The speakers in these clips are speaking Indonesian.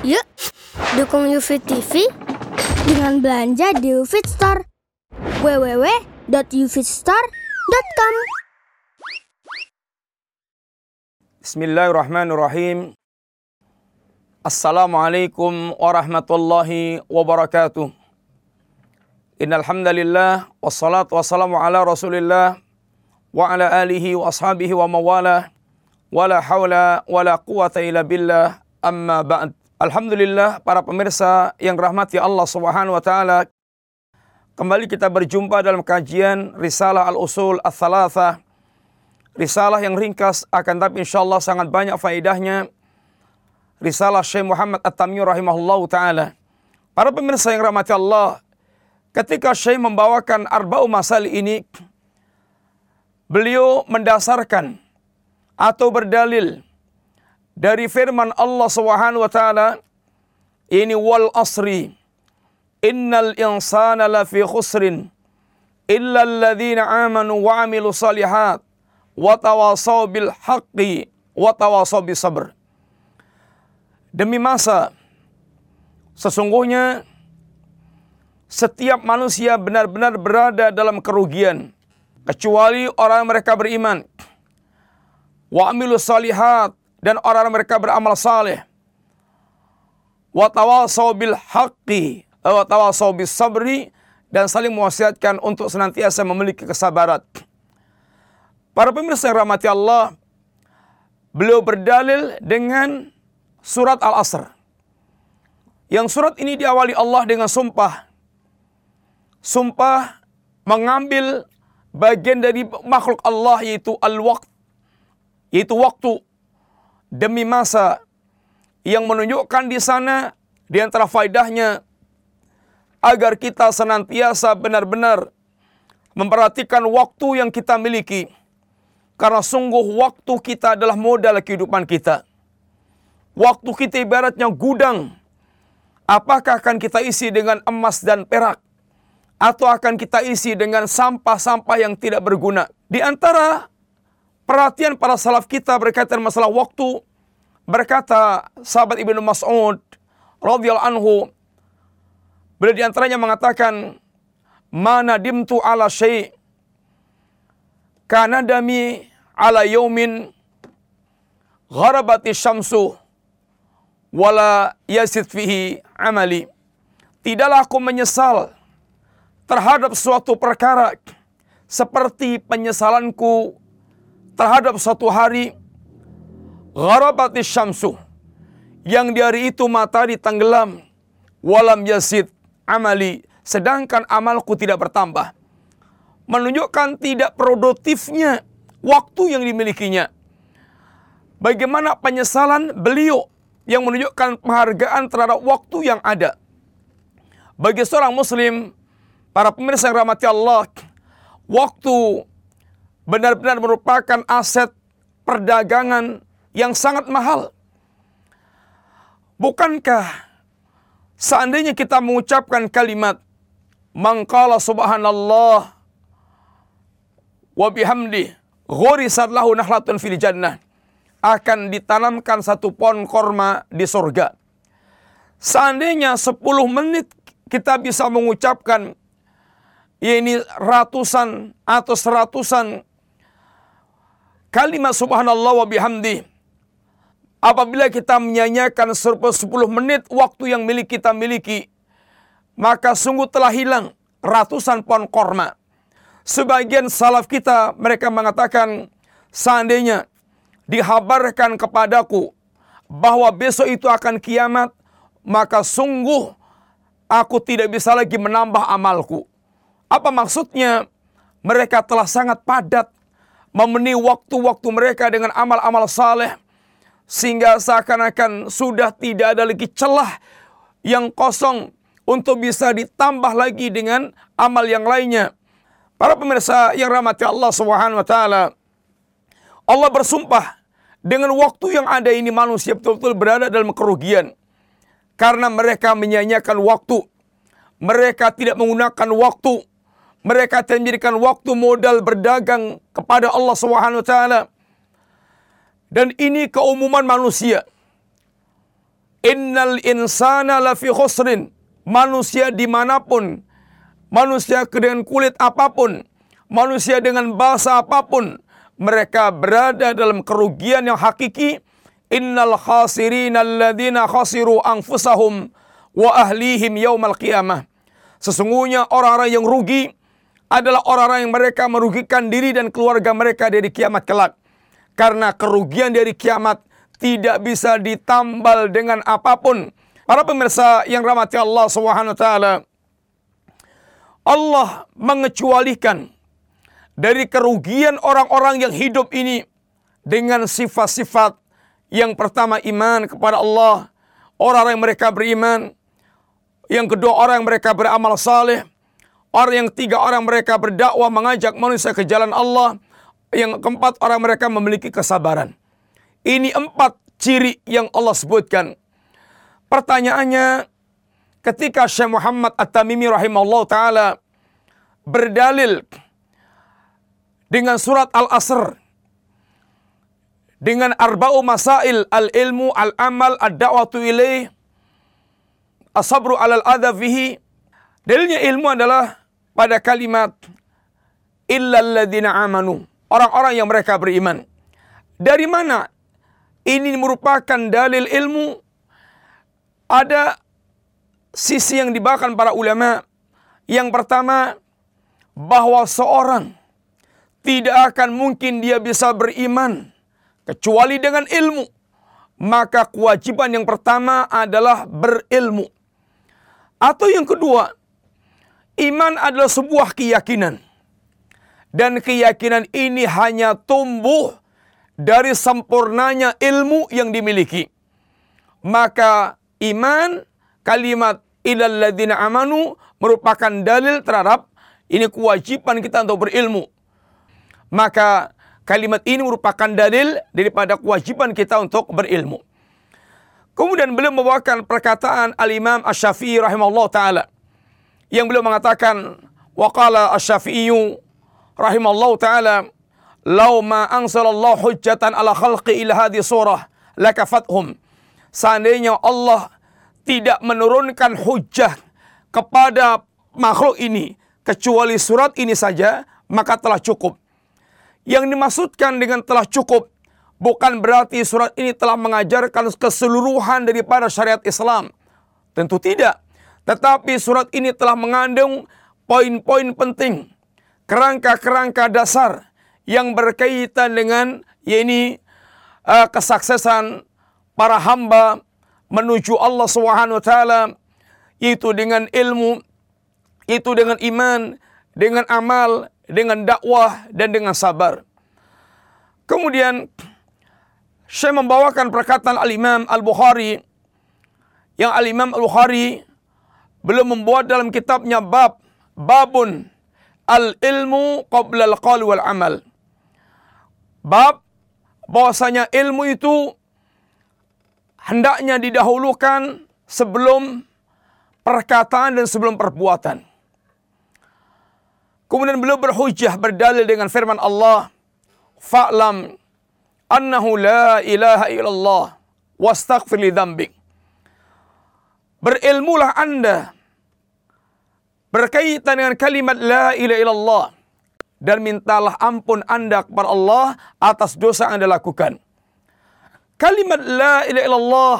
Yuk, dukung UFIT TV dengan belanja di UFIT Store. www.ufitstore.com Bismillahirrahmanirrahim. Assalamualaikum warahmatullahi wabarakatuh. Innal wassalatu wassalamu ala Rasulillah wa ala alihi wa ashabihi wa mawala wala haula wala quwata illa billah amma ba'd. Alhamdulillah para pemirsa yang rahmati Allah Subhanahu wa taala. Kembali kita berjumpa dalam kajian Risalah Al-Usul Ats-Tsalatsah. Risalah yang ringkas akan tapi insyaallah sangat banyak faedahnya. Risalah Syekh Muhammad At-Tamimi rahimahullahu taala. Para pemirsa yang rahmati Allah, ketika Syekh membawakan arba'u masal ini beliau mendasarkan atau berdalil dari firman Allah Subhanahu wa taala ini wal asri innal insana lafi khusrin illa alladhina amanu wa amilu salihat wa tawasaw bil haqqi wa tawasaw bis sabr. Demi masa sesungguhnya setiap manusia benar-benar berada dalam kerugian kecuali orang mereka beriman. Wa amilu salihat dan orang mereka beramal saleh. Wa tawasau bil haqqi wa tawasau bis sabri dan saling mewasiatkan untuk senantiasa memiliki kesabaran. Para pemirsa yang rahmati Allah, beliau berdalil dengan surat Al-Asr. Yang surat ini diawali Allah dengan sumpah. Sumpah mengambil bagian dari makhluk Allah yaitu al-waqt. Yaitu waktu demi masa yang menunjukkan di sana di antara faedahnya agar kita senantiasa benar-benar memperhatikan waktu yang kita miliki. Karena sungguh waktu kita adalah modal kehidupan kita. Waktu kita ibaratnya gudang. Apakah akan kita isi dengan emas dan perak? Atau akan kita isi dengan sampah-sampah yang tidak berguna? Di antara perhatian para salaf kita berkaitan masalah waktu. Berkata sahabat Ibnu Mas'ud radhiyallahu anhu beliau di antaranya mengatakan mana dimtu ala syai' kana dami ala yaumin gharabati syamsu wala yasid fihi amali. Tidaklah aku menyesal terhadap suatu perkara seperti penyesalanku terhadap suatu hari gharabati syamsu yang di hari itu matahari tenggelam walam yasid amali sedangkan amalku tidak bertambah. Menunjukkan tidak produktifnya waktu yang dimilikinya. Bagaimana penyesalan beliau yang menunjukkan penghargaan terhadap waktu yang ada. Bagi seorang muslim para pemirsa yang rahmati Allah waktu benar-benar merupakan aset perdagangan yang sangat mahal. Bukankah seandainya kita mengucapkan kalimat mangkala subhanallah wa bihamdi ghurisat lahu nahlatun fil jannah akan ditanamkan satu pohon korma di surga. Seandainya 10 menit kita bisa mengucapkan ya ini ratusan atau seratusan kalimat subhanallah wa bihamdi. Apabila kita menyanyikan 10 menit waktu yang milik kita miliki, maka sungguh telah hilang ratusan pohon korma. Sebagian salaf kita mereka mengatakan seandainya dihabarkan kepadaku bahwa besok itu akan kiamat, maka sungguh aku tidak bisa lagi menambah amalku. Apa maksudnya? Mereka telah sangat padat memenuhi waktu-waktu mereka dengan amal-amal saleh sehingga seakan-akan sudah tidak ada lagi celah yang kosong untuk bisa ditambah lagi dengan amal yang lainnya. Para pemirsa yang rahmati Allah Subhanahu wa taala, Allah bersumpah dengan waktu yang ada ini manusia betul-betul berada dalam kerugian karena mereka menyanyiakan waktu. Mereka tidak menggunakan waktu mereka menjadikan waktu modal berdagang kepada Allah SWT. Dan ini keumuman manusia. Innal insana lafi khusrin. Manusia di mana pun, manusia dengan kulit apa pun, manusia dengan bahasa apa pun, mereka berada dalam kerugian yang hakiki. Innal khasirin alladhina khasiru anfusahum wa ahlihim yaumal qiyamah. Sesungguhnya orang-orang yang rugi adalah orang-orang yang mereka merugikan diri dan keluarga mereka dari kiamat kelak. Karena kerugian dari kiamat tidak bisa ditambal dengan apa pun. Para pemirsa yang rahmati Allah Subhanahu taala, Allah mengecualikan dari kerugian orang-orang yang hidup ini dengan sifat-sifat yang pertama iman kepada Allah, orang-orang yang mereka beriman, yang kedua orang yang mereka beramal saleh, orang yang tiga orang mereka berdakwah mengajak manusia ke jalan Allah, yang keempat orang mereka memiliki kesabaran. Ini empat ciri yang Allah sebutkan. Pertanyaannya, ketika Syekh Muhammad At-Tamimi rahimahullah ta'ala berdalil dengan surat Al-Asr, dengan arba'u masail al-ilmu, al-amal, ad-da'watu ilaih, asabru alal adha fihi. Dalilnya ilmu adalah pada kalimat illalladzina amanu. Orang-orang yang mereka beriman. Dari mana ini merupakan dalil ilmu. Ada sisi yang dibawakan para ulama. Yang pertama, bahwa seorang tidak akan mungkin dia bisa beriman kecuali dengan ilmu. Maka kewajiban yang pertama adalah berilmu. Atau yang kedua, iman adalah sebuah keyakinan. Dan keyakinan ini hanya tumbuh dari sempurnanya ilmu yang dimiliki. Maka iman kalimat ilal ladzina amanu merupakan dalil terhadap ini kewajiban kita untuk berilmu. Maka kalimat ini merupakan dalil daripada kewajiban kita untuk berilmu. Kemudian beliau membawakan perkataan Al-Imam Asy-Syafi'i rahimahullah taala yang beliau mengatakan waqala Asy-Syafi'i rahimahullah taala Lau ma angsalallahu hujjatan ala khalqi ila hadhi surah lakafathum. Seandainya Allah tidak menurunkan hujjah kepada makhluk ini kecuali surat ini saja maka telah cukup. Yang dimaksudkan dengan telah cukup bukan berarti surat ini telah mengajarkan keseluruhan daripada syariat Islam. Tentu tidak. Tetapi surat ini telah mengandung poin-poin penting, kerangka-kerangka dasar yang berkaitan dengan yakni uh, kesuksesan para hamba menuju Allah Subhanahu wa taala itu dengan ilmu, itu dengan iman, dengan amal, dengan dakwah dan dengan sabar. Kemudian saya membawakan perkataan Al-Imam Al-Bukhari yang Al-Imam Al-Bukhari belum membuat dalam kitabnya bab babun al-ilmu qabla al-qawl wal amal bab bahwasanya ilmu itu hendaknya didahulukan sebelum perkataan dan sebelum perbuatan. Kemudian beliau berhujjah berdalil dengan firman Allah, "Fa'lam annahu la ilaha illallah wastaghfir li dzambik." Berilmulah Anda berkaitan dengan kalimat la ilaha illallah dan mintalah ampun Anda kepada Allah atas dosa yang Anda lakukan. Kalimat la ilaha illallah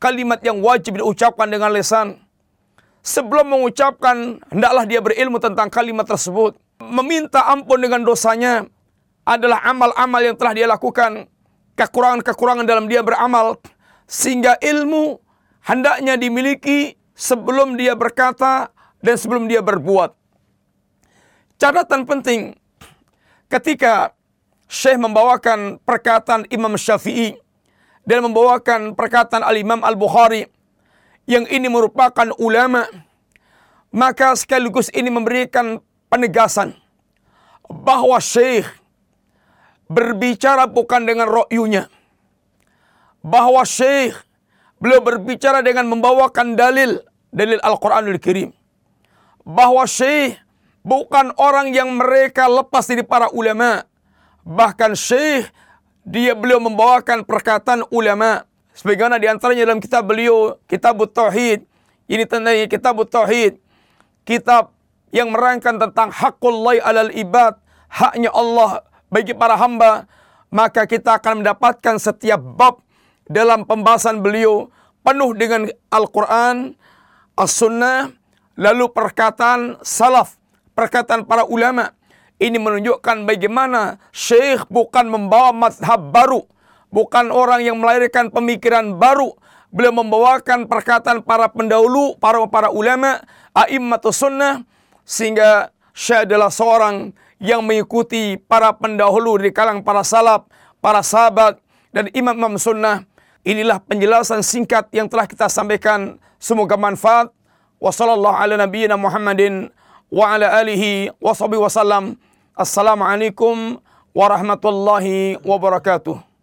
kalimat yang wajib diucapkan dengan lisan. Sebelum mengucapkan, hendaklah dia berilmu tentang kalimat tersebut. Meminta ampun dengan dosanya adalah amal-amal yang telah dia lakukan. Kekurangan-kekurangan dalam dia beramal. Sehingga ilmu hendaknya dimiliki sebelum dia berkata dan sebelum dia berbuat. Catatan penting ketika Syekh membawakan perkataan Imam Syafi'i dan membawakan perkataan Al-Imam Al-Bukhari yang ini merupakan ulama maka sekaligus ini memberikan penegasan bahwa Syekh berbicara bukan dengan ro'yunya bahwa Syekh beliau berbicara dengan membawakan dalil dalil Al-Qur'anul Karim bahwa Syekh bukan orang yang mereka lepas dari para ulama. Bahkan syekh dia beliau membawakan perkataan ulama Sebagaimana di antaranya dalam kitab beliau, Kitab Tauhid. Ini tentang Kitab Tauhid. Kitab yang merangkan tentang hakullahi alal ibad, haknya Allah bagi para hamba, maka kita akan mendapatkan setiap bab dalam pembahasan beliau penuh dengan Al-Quran, As-Sunnah, lalu perkataan salaf, perkataan para ulama. Ini menunjukkan bagaimana syekh bukan membawa madhab baru, bukan orang yang melahirkan pemikiran baru, beliau membawakan perkataan para pendahulu, para para ulama, a'immatus sunnah, sehingga Syekh adalah seorang yang mengikuti para pendahulu di kalangan para salaf, para sahabat, dan imam-imam sunnah. Inilah penjelasan singkat yang telah kita sampaikan. Semoga manfaat. Wassalamualaikum wa ala alihi wa wasallam. Assalamualaikum warahmatullahi wabarakatuh.